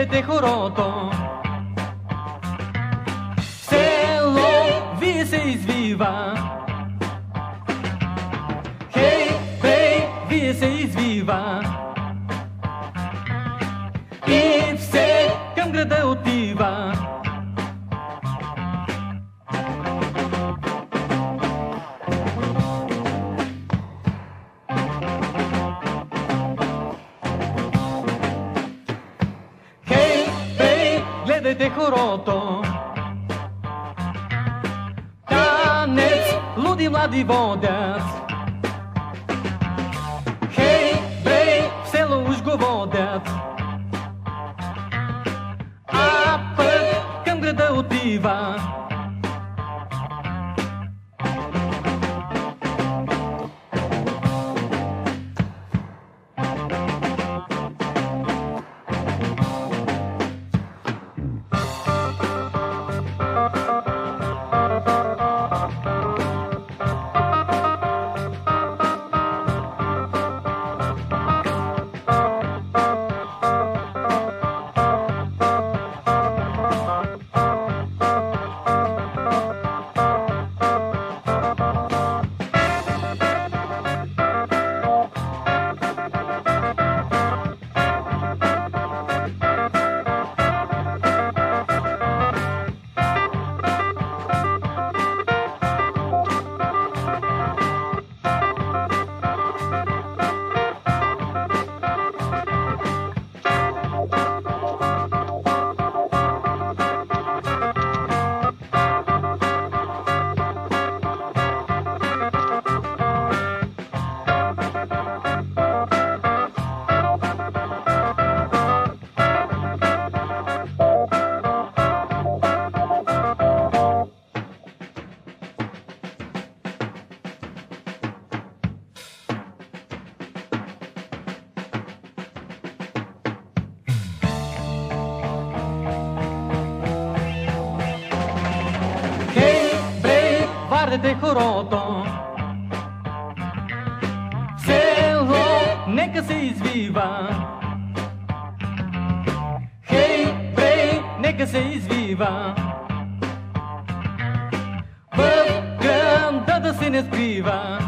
гледайте хорото. Село вие се извива. Хей, хей, вие се извива. И все към града отива. Гледайте хорото. Танец, луди млади водят. Хей, бей, в село уж го водят. А пък към града отива. Бей, вардете хорото. Село, нека се извива. Хей, бей, нека се извива. В града да се не скрива.